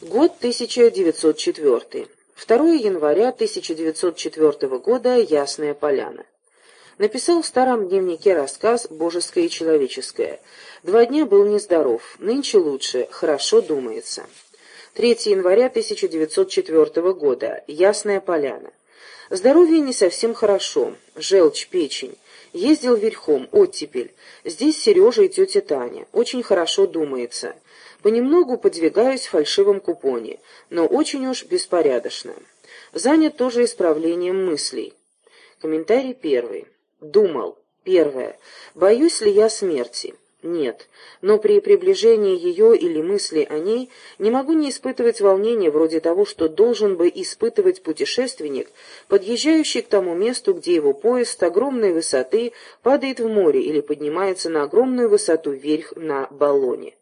Год 1904. 2 января 1904 года. Ясная Поляна. Написал в старом дневнике рассказ «Божеское и человеческое». Два дня был нездоров, нынче лучше, хорошо думается. 3 января 1904 года. Ясная Поляна. Здоровье не совсем хорошо, желчь, печень. Ездил верхом, оттепель. Здесь Сережа и тетя Таня. Очень хорошо думается. Понемногу подвигаюсь в фальшивом купоне, но очень уж беспорядочно. Занят тоже исправлением мыслей. Комментарий первый. Думал. Первое. Боюсь ли я смерти? Нет. Но при приближении ее или мысли о ней не могу не испытывать волнения вроде того, что должен бы испытывать путешественник, подъезжающий к тому месту, где его поезд с огромной высоты падает в море или поднимается на огромную высоту вверх на баллоне.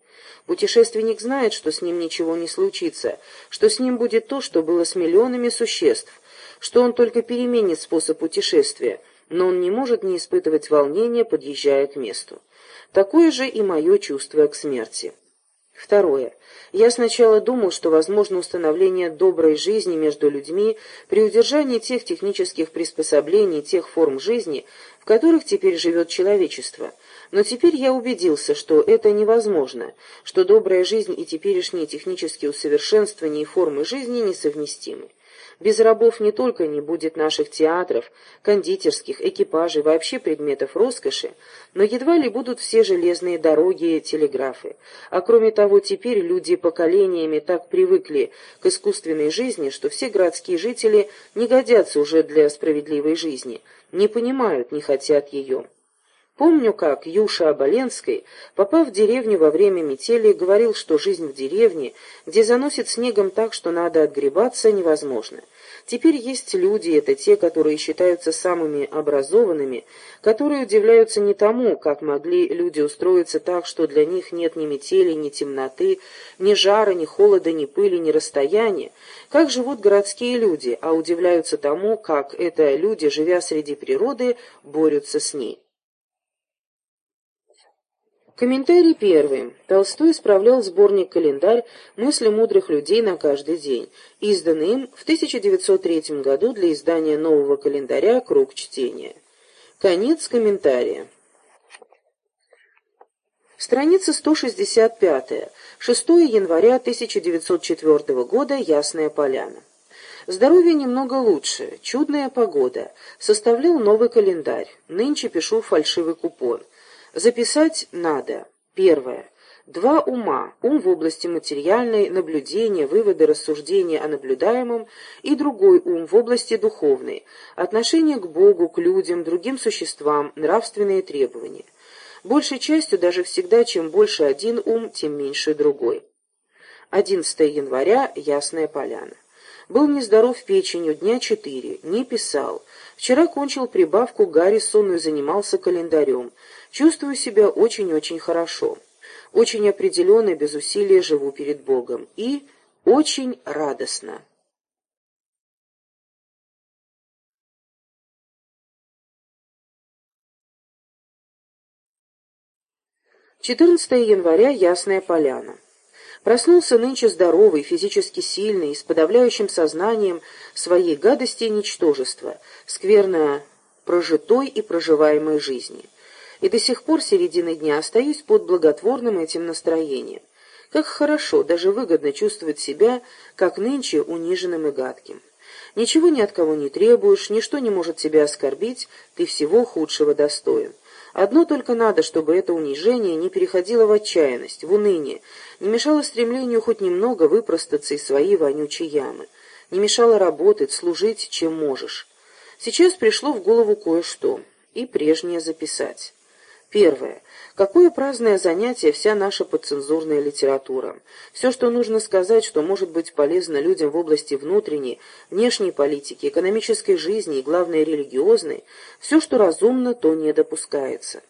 Путешественник знает, что с ним ничего не случится, что с ним будет то, что было с миллионами существ, что он только переменит способ путешествия, но он не может не испытывать волнения, подъезжая к месту. Такое же и мое чувство к смерти. Второе. Я сначала думал, что возможно установление доброй жизни между людьми при удержании тех технических приспособлений, тех форм жизни, в которых теперь живет человечество. Но теперь я убедился, что это невозможно, что добрая жизнь и теперешние технические усовершенствования и формы жизни несовместимы. Без рабов не только не будет наших театров, кондитерских, экипажей, вообще предметов роскоши, но едва ли будут все железные дороги и телеграфы. А кроме того, теперь люди поколениями так привыкли к искусственной жизни, что все городские жители не годятся уже для справедливой жизни, не понимают, не хотят ее. Помню, как Юша Оболенский, попав в деревню во время метели, говорил, что жизнь в деревне, где заносит снегом так, что надо отгребаться, невозможна. Теперь есть люди, это те, которые считаются самыми образованными, которые удивляются не тому, как могли люди устроиться так, что для них нет ни метели, ни темноты, ни жара, ни холода, ни пыли, ни расстояния, как живут городские люди, а удивляются тому, как это люди, живя среди природы, борются с ней. Комментарий первый. Толстой исправлял сборник «Календарь. Мысли мудрых людей на каждый день», изданный им в 1903 году для издания нового календаря «Круг чтения». Конец комментария. Страница 165. 6 января 1904 года. Ясная поляна. Здоровье немного лучше. Чудная погода. Составлял новый календарь. Нынче пишу фальшивый купон. Записать надо. Первое. Два ума. Ум в области материальной, наблюдения, выводы, рассуждения о наблюдаемом, и другой ум в области духовной, отношение к Богу, к людям, другим существам, нравственные требования. Большей частью даже всегда, чем больше один ум, тем меньше другой. 11 января. Ясная поляна. Был нездоров печенью дня четыре, не писал. Вчера кончил прибавку Гаррисону и занимался календарем. Чувствую себя очень-очень хорошо. Очень определенно без усилия живу перед Богом. И очень радостно. Четырнадцатое января. Ясная поляна. Проснулся нынче здоровый, физически сильный, с подавляющим сознанием своей гадости и ничтожества, скверно прожитой и проживаемой жизни. И до сих пор середины дня остаюсь под благотворным этим настроением. Как хорошо, даже выгодно чувствовать себя, как нынче, униженным и гадким. Ничего ни от кого не требуешь, ничто не может тебя оскорбить, ты всего худшего достоин. Одно только надо, чтобы это унижение не переходило в отчаянность, в уныние, не мешало стремлению хоть немного выпростаться из своей вонючей ямы, не мешало работать, служить, чем можешь. Сейчас пришло в голову кое-что, и прежнее записать. Первое. Какое праздное занятие вся наша подцензурная литература. Все, что нужно сказать, что может быть полезно людям в области внутренней, внешней политики, экономической жизни и, главное, религиозной, все, что разумно, то не допускается.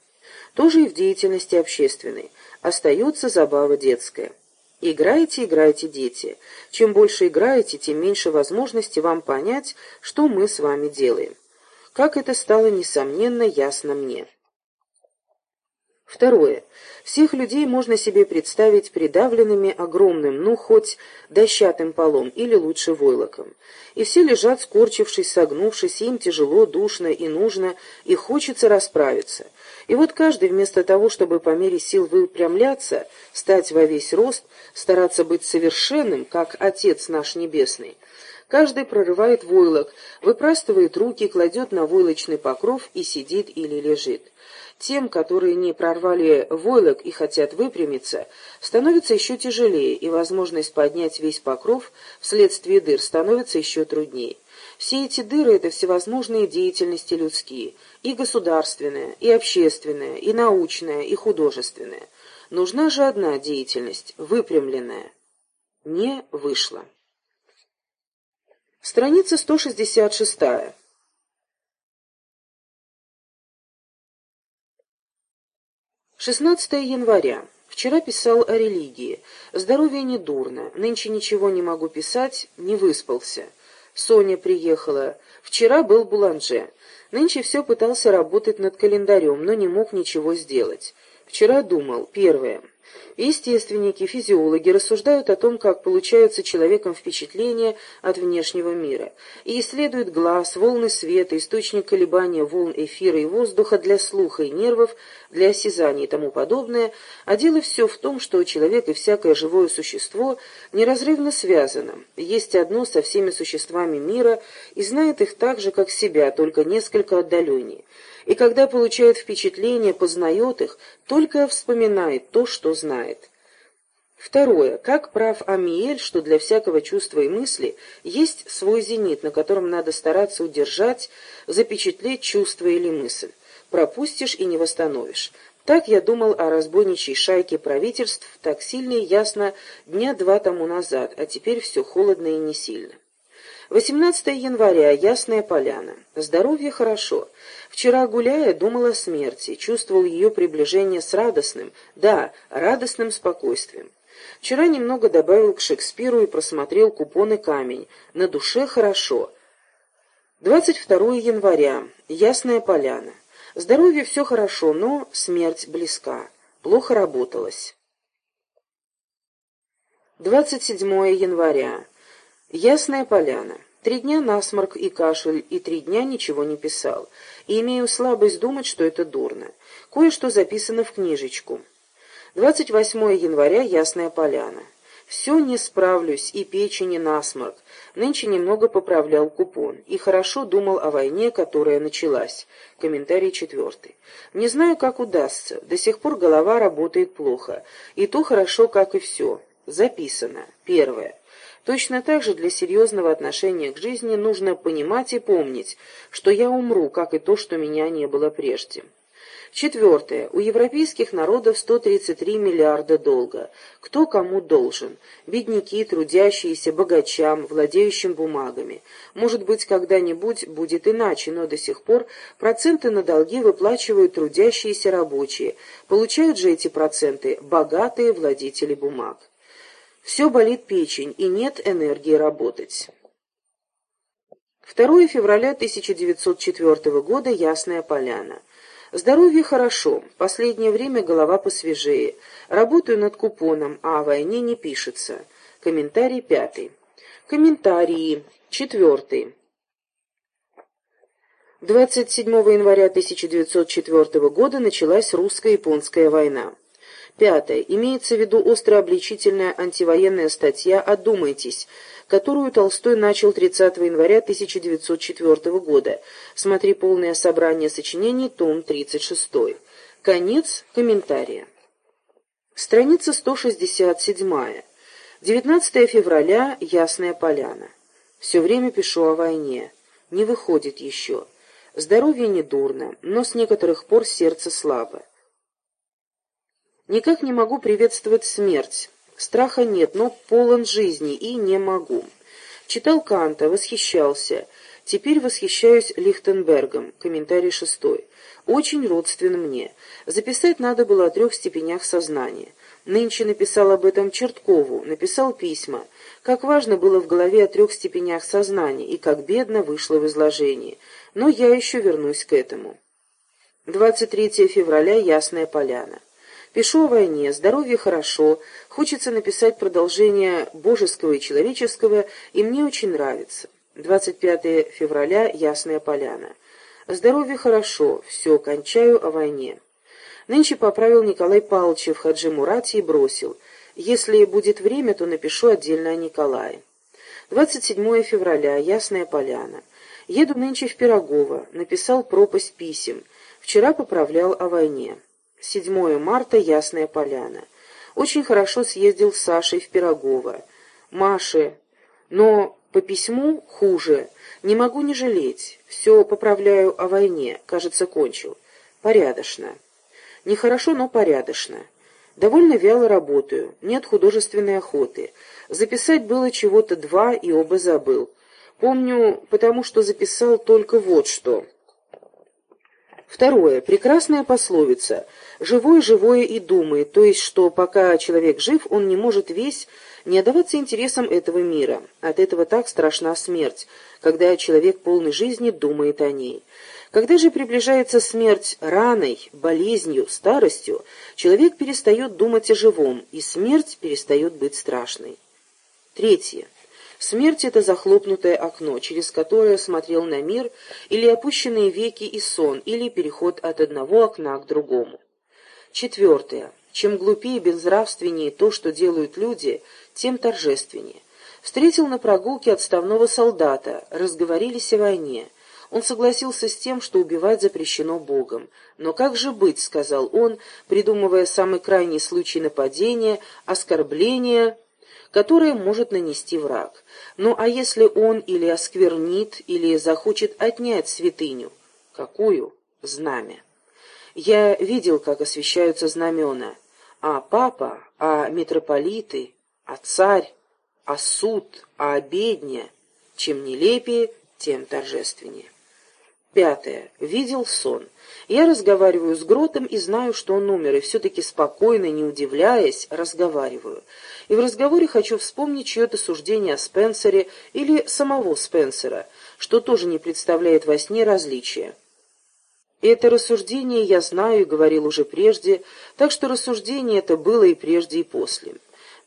Тоже и в деятельности общественной. Остается забава детская. Играйте, играйте, дети. Чем больше играете, тем меньше возможности вам понять, что мы с вами делаем. Как это стало, несомненно, ясно мне. Второе. Всех людей можно себе представить придавленными огромным, ну, хоть дощатым полом, или лучше войлоком. И все лежат, скорчившись, согнувшись, им тяжело, душно и нужно, и хочется расправиться. И вот каждый вместо того, чтобы по мере сил выпрямляться, стать во весь рост, стараться быть совершенным, как Отец наш Небесный, каждый прорывает войлок, выпрастывает руки, кладет на войлочный покров и сидит или лежит. Тем, которые не прорвали войлок и хотят выпрямиться, становится еще тяжелее, и возможность поднять весь покров вследствие дыр становится еще труднее. Все эти дыры — это всевозможные деятельности людские, и государственная, и общественная, и научная, и художественная. Нужна же одна деятельность, выпрямленная. Не вышло. Страница 166. 16 января. Вчера писал о религии. Здоровье не дурно. Нынче ничего не могу писать, не выспался. Соня приехала. Вчера был Буланже. Нынче все пытался работать над календарем, но не мог ничего сделать. Вчера думал. Первое. Естественники, физиологи рассуждают о том, как получаются человеком впечатления от внешнего мира, и исследуют глаз, волны света, источник колебания волн эфира и воздуха для слуха и нервов, для осязания и тому подобное, а дело все в том, что человек и всякое живое существо неразрывно связано, есть одно со всеми существами мира и знает их так же, как себя, только несколько отдаленнее и когда получает впечатление, познает их, только вспоминает то, что знает. Второе. Как прав Амиель, что для всякого чувства и мысли есть свой зенит, на котором надо стараться удержать, запечатлеть чувство или мысль. Пропустишь и не восстановишь. Так я думал о разбойничьей шайке правительств так сильно и ясно дня два тому назад, а теперь все холодно и не сильно. 18 января. Ясная поляна. Здоровье хорошо. Вчера, гуляя, думал о смерти, чувствовал ее приближение с радостным, да, радостным спокойствием. Вчера немного добавил к Шекспиру и просмотрел купоны «Камень». На душе хорошо. 22 января. Ясная поляна. Здоровье все хорошо, но смерть близка. Плохо работалось. 27 января. Ясная поляна. Три дня насморк и кашель, и три дня ничего не писал. И имею слабость думать, что это дурно. Кое-что записано в книжечку. 28 января. Ясная поляна. Все не справлюсь, и печень, и насморк. Нынче немного поправлял купон. И хорошо думал о войне, которая началась. Комментарий четвертый. Не знаю, как удастся. До сих пор голова работает плохо. И то хорошо, как и все. Записано. Первое. Точно так же для серьезного отношения к жизни нужно понимать и помнить, что я умру, как и то, что меня не было прежде. Четвертое. У европейских народов 133 миллиарда долга. Кто кому должен? Бедняки, трудящиеся, богачам, владеющим бумагами. Может быть, когда-нибудь будет иначе, но до сих пор проценты на долги выплачивают трудящиеся рабочие. Получают же эти проценты богатые владельцы бумаг. Все болит печень, и нет энергии работать. 2 февраля 1904 года. Ясная поляна. Здоровье хорошо. Последнее время голова посвежее. Работаю над купоном, а о войне не пишется. Комментарий пятый. Комментарии. Четвертый. 27 января 1904 года началась русско-японская война. Пятое. Имеется в виду остро-обличительная антивоенная статья «Одумайтесь», которую Толстой начал 30 января 1904 года. Смотри полное собрание сочинений, том 36. Конец комментария. Страница 167. 19 февраля. Ясная поляна. Все время пишу о войне. Не выходит еще. Здоровье не дурно, но с некоторых пор сердце слабо. Никак не могу приветствовать смерть. Страха нет, но полон жизни и не могу. Читал Канта, восхищался. Теперь восхищаюсь Лихтенбергом. Комментарий шестой. Очень родствен мне. Записать надо было о трех степенях сознания. Нынче написал об этом Черткову, написал письма. Как важно было в голове о трех степенях сознания и как бедно вышло в изложении. Но я еще вернусь к этому. 23 февраля, Ясная Поляна. Пишу о войне, здоровье хорошо, хочется написать продолжение божеского и человеческого, и мне очень нравится. 25 февраля, Ясная Поляна. Здоровье хорошо, все, кончаю о войне. Нынче поправил Николай Павлович в Хаджи Мурате и бросил. Если будет время, то напишу отдельно о Николае. 27 февраля, Ясная Поляна. Еду нынче в Пирогово, написал пропасть писем. Вчера поправлял о войне. 7 марта, Ясная Поляна. Очень хорошо съездил с Сашей в Пирогово. Маше, но по письму хуже. Не могу не жалеть. Все поправляю о войне. Кажется, кончил. Порядочно. Нехорошо, но порядочно. Довольно вяло работаю. Нет художественной охоты. Записать было чего-то два, и оба забыл. Помню, потому что записал только вот что. Второе. Прекрасная пословица. «Живой, живое и думает», то есть, что пока человек жив, он не может весь не отдаваться интересам этого мира. От этого так страшна смерть, когда человек полный жизни думает о ней. Когда же приближается смерть раной, болезнью, старостью, человек перестает думать о живом, и смерть перестает быть страшной. Третье. Смерть — это захлопнутое окно, через которое смотрел на мир, или опущенные веки и сон, или переход от одного окна к другому. Четвертое. Чем глупее и безнравственнее то, что делают люди, тем торжественнее. Встретил на прогулке отставного солдата, разговорились о войне. Он согласился с тем, что убивать запрещено Богом. «Но как же быть?» — сказал он, придумывая самый крайний случай нападения, оскорбления которое может нанести враг. Ну а если он или осквернит, или захочет отнять святыню? Какую? Знамя. Я видел, как освещаются знамена. А папа, а митрополиты, а царь, а суд, а обедня. Чем нелепее, тем торжественнее. Пятое. Видел сон. Я разговариваю с Гротом и знаю, что он умер, и все-таки спокойно, не удивляясь, разговариваю. И в разговоре хочу вспомнить чье-то суждение о Спенсере или самого Спенсера, что тоже не представляет во сне различия. И это рассуждение я знаю и говорил уже прежде, так что рассуждение это было и прежде, и после.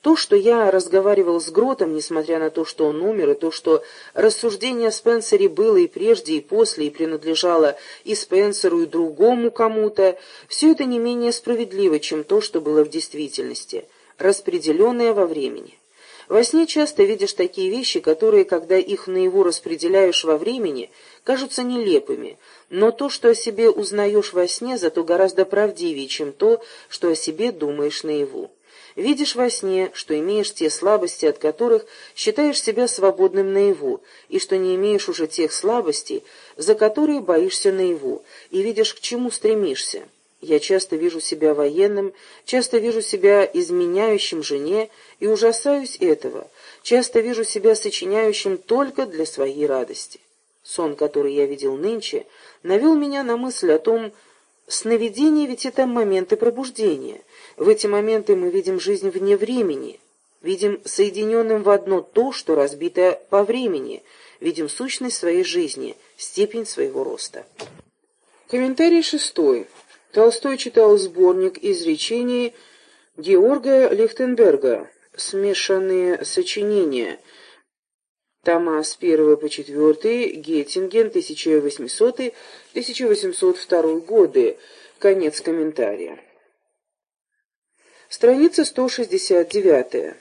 То, что я разговаривал с Гротом, несмотря на то, что он умер, и то, что рассуждение о Спенсере было и прежде, и после, и принадлежало и Спенсеру, и другому кому-то, все это не менее справедливо, чем то, что было в действительности, распределенное во времени. Во сне часто видишь такие вещи, которые, когда их наяву распределяешь во времени, кажутся нелепыми, но то, что о себе узнаешь во сне, зато гораздо правдивее, чем то, что о себе думаешь наяву. Видишь во сне, что имеешь те слабости, от которых считаешь себя свободным наяву, и что не имеешь уже тех слабостей, за которые боишься наяву, и видишь, к чему стремишься. Я часто вижу себя военным, часто вижу себя изменяющим жене и ужасаюсь этого, часто вижу себя сочиняющим только для своей радости. Сон, который я видел нынче, навел меня на мысль о том, сновидение ведь это моменты пробуждения, в эти моменты мы видим жизнь вне времени, видим соединенным в одно то, что разбито по времени, видим сущность своей жизни, степень своего роста. Комментарий шестой. Толстой читал сборник изречений Георга Лихтенберга «Смешанные сочинения», тома с 1 по 4, Геттинген, 1800-1802 годы, конец комментария. Страница 169.